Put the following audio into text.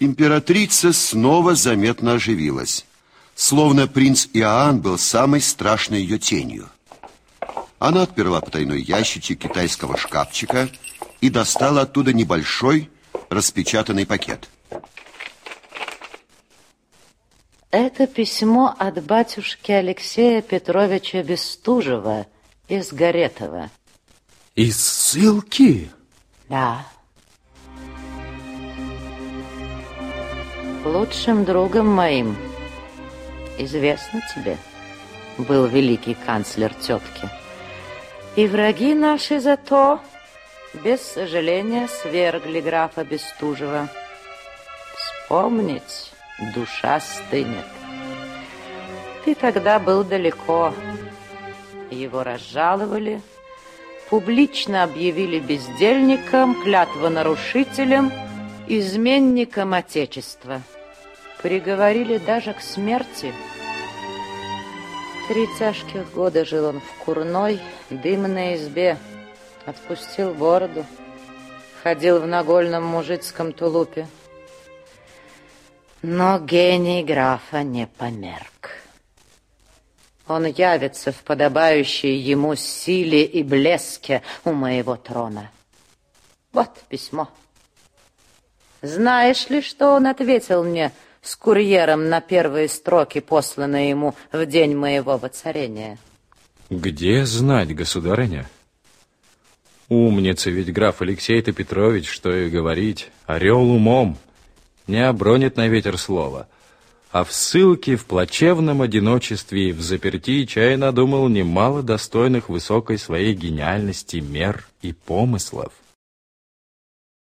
Императрица снова заметно оживилась, словно принц Иоанн был самой страшной ее тенью. Она отперла потайной ящичек китайского шкафчика и достала оттуда небольшой распечатанный пакет. Это письмо от батюшки Алексея Петровича Бестужева из Горетова. Из ссылки? Да. Лучшим другом моим, известно тебе, был великий канцлер тетки. И враги наши зато, без сожаления, свергли графа Бестужева. Вспомнить душа стынет. Ты тогда был далеко. Его разжаловали, публично объявили бездельником, клятвонарушителем, изменником Отечества. Приговорили даже к смерти. Три тяжких года жил он в курной, дымной избе, отпустил бороду, ходил в нагольном мужицком тулупе. Но гений графа не померк. Он явится в подобающей ему силе и блеске у моего трона. Вот письмо. Знаешь ли, что он ответил мне с курьером на первые строки, посланные ему в день моего воцарения? Где знать, государыня? Умница ведь граф Алексей-то Петрович, что и говорить, орел умом не обронит на ветер слова, а в ссылке, в плачевном одиночестве и в заперти чай надумал немало достойных высокой своей гениальности мер и помыслов.